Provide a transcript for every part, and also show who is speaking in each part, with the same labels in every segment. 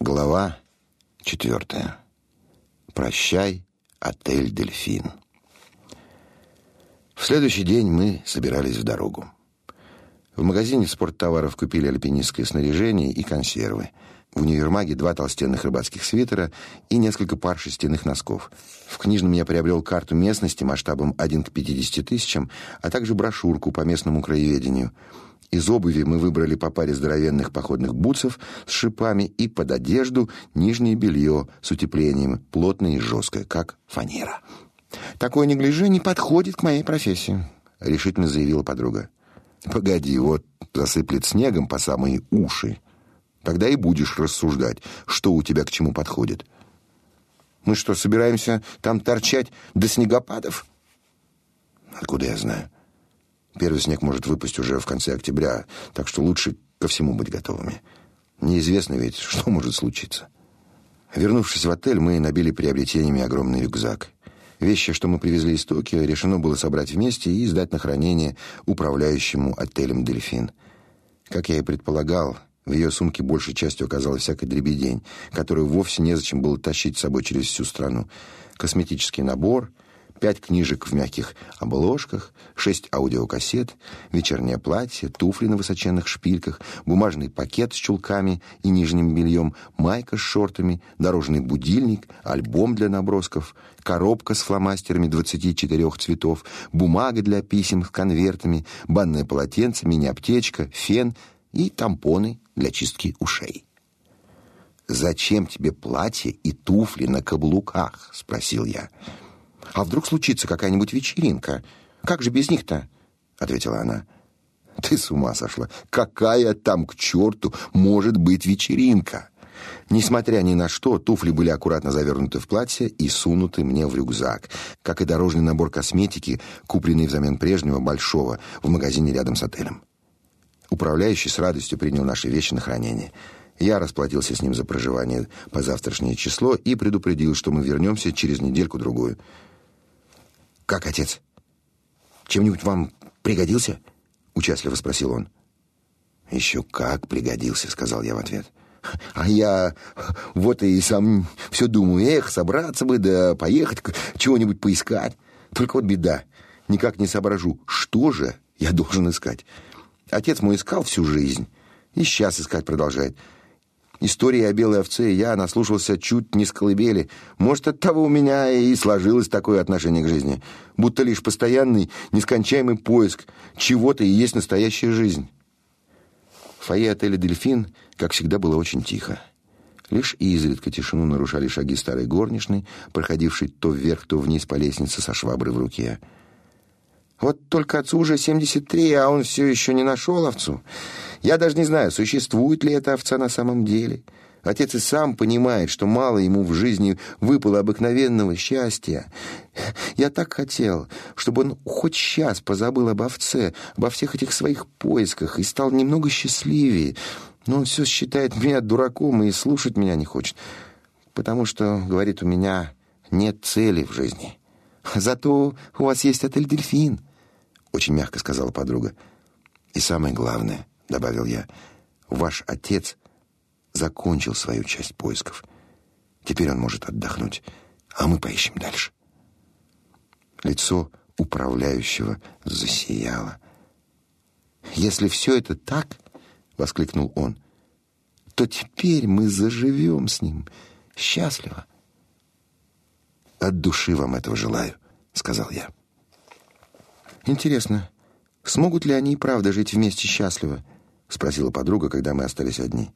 Speaker 1: Глава четвертая. Прощай, отель «Дельфин». В следующий день мы собирались в дорогу. В магазине спорттоваров купили альпинистское снаряжение и консервы. В универмаге два толстенных рыбацких свитера и несколько пар шерстяных носков. В книжном я приобрел карту местности масштабом 1 к 50 тысячам, а также брошюрку по местному краеведению – из обуви мы выбрали по паре здоровенных походных бутсов с шипами и под одежду нижнее белье с утеплением, плотное и жесткое, как фанера. «Такое неглиже не подходит к моей профессии», — решительно заявила подруга. «Погоди, вот засыплет снегом по самые уши. Тогда и будешь рассуждать, что у тебя к чему подходит». «Мы что, собираемся там торчать до снегопадов?» «Откуда я знаю?» Первый снег может выпасть уже в конце октября, так что лучше ко всему быть готовыми. Неизвестно ведь, что может случиться. Вернувшись в отель, мы набили приобретениями огромный рюкзак. Вещи, что мы привезли из Токио, решено было собрать вместе и сдать на хранение управляющему отелем «Дельфин». Как я и предполагал, в ее сумке большей частью оказалась всякая дребедень, которую вовсе незачем было тащить с собой через всю страну. Косметический набор — пять книжек в мягких обложках, шесть аудиокассет, вечернее платье, туфли на высоченных шпильках, бумажный пакет с чулками и нижним бельем, майка с шортами, дорожный будильник, альбом для набросков, коробка с фломастерами 24 цветов, бумага для писем с конвертами, банное полотенце, мини-аптечка, фен и тампоны для чистки ушей. «Зачем тебе платье и туфли на каблуках?» — спросил я. А вдруг случится какая-нибудь вечеринка? Как же без них-то? ответила она. Ты с ума сошла? Какая там к черту может быть вечеринка? Несмотря ни на что, туфли были аккуратно завернуты в платье и сунуты мне в рюкзак, как и дорожный набор косметики, купленный взамен прежнего большого в магазине рядом с отелем. Управляющий с радостью принял наши вещи на хранение. Я расплатился с ним за проживание по завтрашнее число и предупредил, что мы вернемся через недельку-другую. «Как, отец? Чем-нибудь вам пригодился?» — участливо спросил он. «Еще как пригодился», — сказал я в ответ. «А я вот и сам все думаю, эх, собраться бы, да поехать, чего-нибудь поискать. Только вот беда, никак не соображу, что же я должен искать. Отец мой искал всю жизнь, и сейчас искать продолжает». Истории о белой овце я наслушался чуть не с колыбели. Может, от того у меня и сложилось такое отношение к жизни. Будто лишь постоянный, нескончаемый поиск чего-то и есть настоящая жизнь. В фойе отеля «Дельфин», как всегда, было очень тихо. Лишь изредка тишину нарушали шаги старой горничной, проходившей то вверх, то вниз по лестнице со шваброй в руке. Вот только отцу уже 73, а он все еще не нашел овцу. Я даже не знаю, существует ли эта овца на самом деле. Отец и сам понимает, что мало ему в жизни выпало обыкновенного счастья. Я так хотел, чтобы он хоть сейчас позабыл об овце, обо всех этих своих поисках и стал немного счастливее. Но он все считает меня дураком и слушать меня не хочет. Потому что, говорит, у меня нет цели в жизни. Зато у вас есть отель «Дельфин» очень мягко сказала подруга. И самое главное, добавил я, ваш отец закончил свою часть поисков. Теперь он может отдохнуть, а мы поищем дальше. Лицо управляющего засияло. Если все это так, воскликнул он, то теперь мы заживем с ним счастливо. От души вам этого желаю, сказал я. Интересно, смогут ли они и правда жить вместе счастливо? Спросила подруга, когда мы остались одни.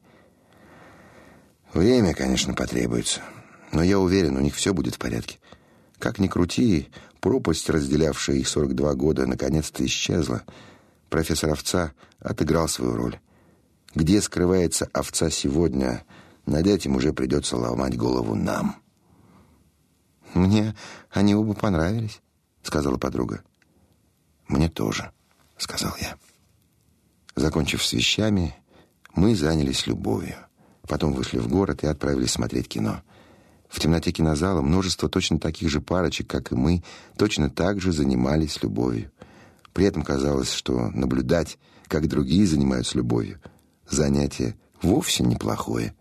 Speaker 1: Время, конечно, потребуется, но я уверен, у них все будет в порядке. Как ни крути, пропасть, разделявшая их 42 года, наконец-то исчезла. Профессор Овца отыграл свою роль. Где скрывается овца сегодня, над этим уже придется ломать голову нам. «Мне они оба понравились», — сказала подруга. «Мне тоже», — сказал я. Закончив с вещами, мы занялись любовью. Потом вышли в город и отправились смотреть кино. В темноте кинозала множество точно таких же парочек, как и мы, точно так же занимались любовью. При этом казалось, что наблюдать, как другие занимаются любовью, занятие вовсе неплохое.